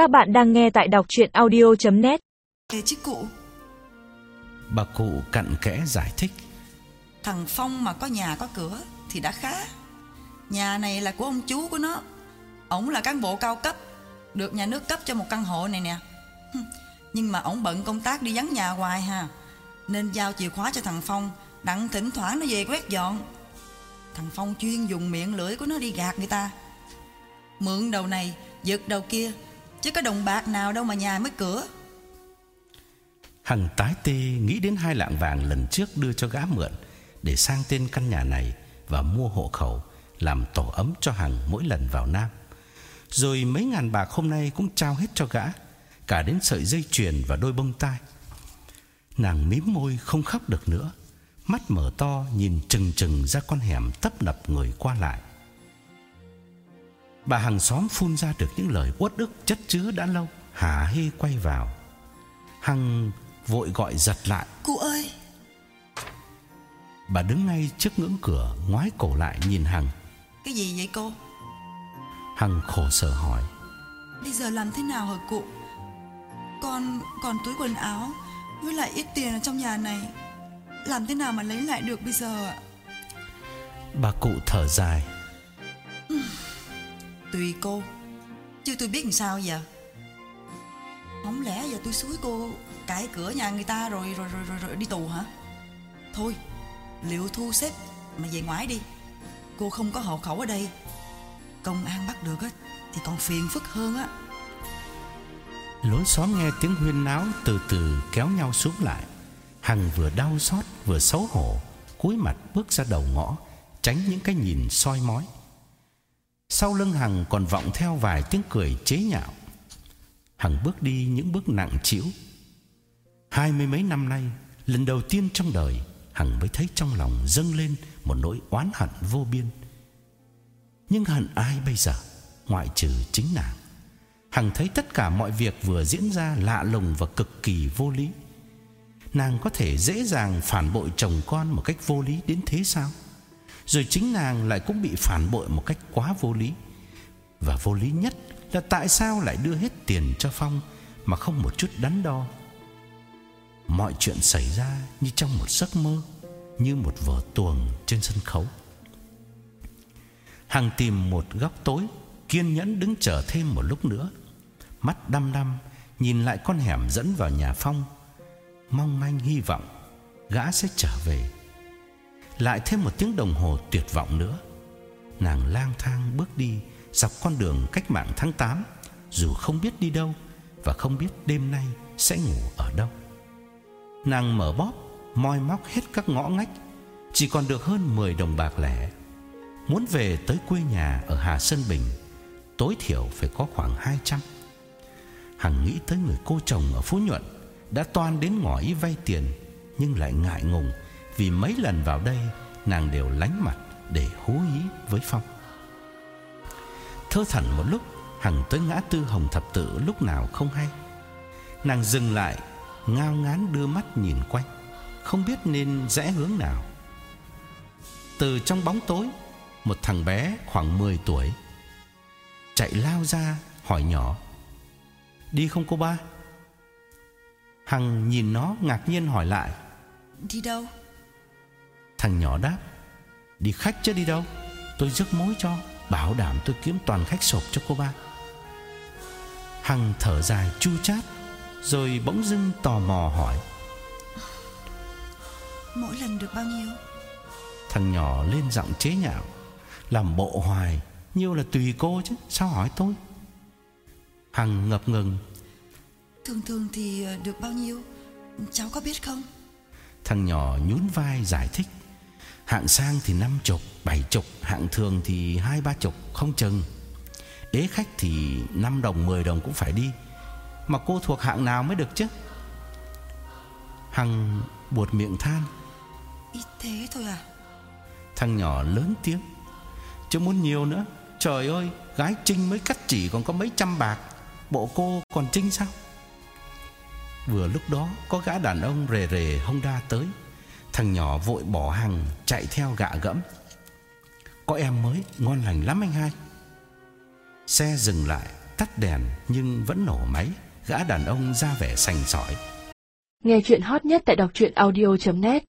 Các bạn đang nghe tại đọc chuyện audio.net Ê chứ cụ. Bà cụ cặn kẽ giải thích. Thằng Phong mà có nhà có cửa Thì đã khá. Nhà này là của ông chú của nó. Ổng là cán bộ cao cấp Được nhà nước cấp cho một căn hộ này nè. Nhưng mà ổng bận công tác đi vắng nhà hoài ha Nên giao chìa khóa cho thằng Phong Đặng thỉnh thoảng nó về quét dọn. Thằng Phong chuyên dùng miệng lưỡi của nó đi gạt người ta. Mượn đầu này Giật đầu kia Chứ có đồng bạc nào đâu mà nhà mới cửa. Hằng tái tê nghĩ đến hai lạng vàng lần trước đưa cho gã mượn, Để sang tên căn nhà này Và mua hộ khẩu, Làm tổ ấm cho Hằng mỗi lần vào Nam. Rồi mấy ngàn bạc hôm nay cũng trao hết cho gã, Cả đến sợi dây chuyền và đôi bông tai. Nàng mím môi không khóc được nữa, Mắt mở to nhìn trừng trừng ra con hẻm tấp nập người qua lại. Bà hàng xóm phun ra được những lời uất ức chất chứa đã lâu Hả hê quay vào. Hằng vội gọi giật lại. Cụ ơi! Bà đứng ngay trước ngưỡng cửa Ngoái cổ lại nhìn Hằng. Cái gì vậy cô? Hằng khổ sở hỏi. Bây giờ làm thế nào hả cụ? Con còn túi quần áo Với lại ít tiền ở trong nhà này Làm thế nào mà lấy lại được bây giờ ạ? Bà cụ thở dài Tùy cô. Chứ tôi biết làm sao giờ? Không lẽ giờ tôi xúi cô Cãi cửa nhà người ta rồi rồi rồi rồi, rồi đi tù hả? Thôi Liệu thu xếp mà về ngoài đi. Cô không có hộ khẩu ở đây. Công an bắt được á Thì còn phiền phức hơn á. Lối xóm nghe tiếng huyên náo Từ từ kéo nhau xuống lại. Hằng vừa đau xót vừa xấu hổ cúi mặt bước ra đầu ngõ Tránh những cái nhìn soi mói. Sau lưng Hằng còn vọng theo vài tiếng cười chế nhạo. Hằng bước đi những bước nặng trĩu. Hai mươi mấy năm nay, Lần đầu tiên trong đời, Hằng mới thấy trong lòng dâng lên Một nỗi oán hận vô biên. Nhưng hận ai bây giờ? Ngoại trừ chính nàng. Hằng thấy tất cả mọi việc vừa diễn ra lạ lùng và cực kỳ vô lý. Nàng có thể dễ dàng phản bội chồng con một cách vô lý đến thế sao? Rồi chính nàng lại cũng bị phản bội một cách quá vô lý. Và vô lý nhất là tại sao lại đưa hết tiền cho Phong Mà không một chút đắn đo? Mọi chuyện xảy ra như trong một giấc mơ, Như một vở tuồng trên sân khấu. Hằng tìm một góc tối, Kiên nhẫn đứng chờ thêm một lúc nữa. Mắt đăm đăm, Nhìn lại con hẻm dẫn vào nhà Phong. Mong manh hy vọng, Gã sẽ trở về. Lại thêm một tiếng đồng hồ tuyệt vọng nữa. Nàng lang thang bước đi Dọc con đường cách mạng tháng 8 Dù không biết đi đâu Và không biết đêm nay sẽ ngủ ở đâu. Nàng mở bóp, Moi móc hết các ngõ ngách, Chỉ còn được hơn 10 đồng bạc lẻ. Muốn về tới quê nhà ở Hà Sơn Bình, Tối thiểu phải có khoảng 200 Hằng nghĩ tới người cô chồng ở Phú Nhuận Đã toan đến ngỏ ý vay tiền, Nhưng lại ngại ngùng vì mấy lần vào đây, Nàng đều lánh mặt để hú ý với Phong. Thơ thẩn một lúc, Hằng tới ngã tư Hồng Thập Tự lúc nào không hay. Nàng dừng lại, Ngao ngán đưa mắt nhìn quanh, Không biết nên rẽ hướng nào. Từ trong bóng tối, Một thằng bé khoảng 10 tuổi Chạy lao ra hỏi nhỏ, Đi không cô ba? Hằng nhìn nó ngạc nhiên hỏi lại, Đi đâu? Thằng nhỏ đáp Đi khách chứ đi đâu? Tôi rước mối cho Bảo đảm tôi kiếm toàn khách sộp cho cô ba. Hằng thở dài chu chát Rồi bỗng dưng tò mò hỏi Mỗi lần được bao nhiêu? Thằng nhỏ lên giọng chế nhạo Làm bộ hoài Nhiêu là tùy cô chứ Sao hỏi tôi? Hằng ngập ngừng Thường thường thì ờ, được bao nhiêu? Cháu có biết không? Thằng nhỏ nhún vai giải thích Hạng sang thì năm chục Bảy chục Hạng thường thì hai ba chục Không chừng. Ế khách thì năm đồng mười đồng cũng phải đi. Mà cô thuộc hạng nào mới được chứ? Hằng buột miệng than. Ít thế thôi à? Thằng nhỏ lớn tiếng. Chứ muốn nhiều nữa. Trời ơi Gái Trinh mới cắt chỉ còn có mấy trăm bạc. Bộ cô còn Trinh sao? Vừa lúc đó Có gã đàn ông rề rề Honda tới Thằng nhỏ vội bỏ hàng Chạy theo gạ gẫm. Có em mới ngon lành lắm anh hai. Xe dừng lại tắt đèn nhưng vẫn nổ máy, gã đàn ông ra vẻ sành sỏi. Nghe chuyện hot nhất tại đọc truyện audio.net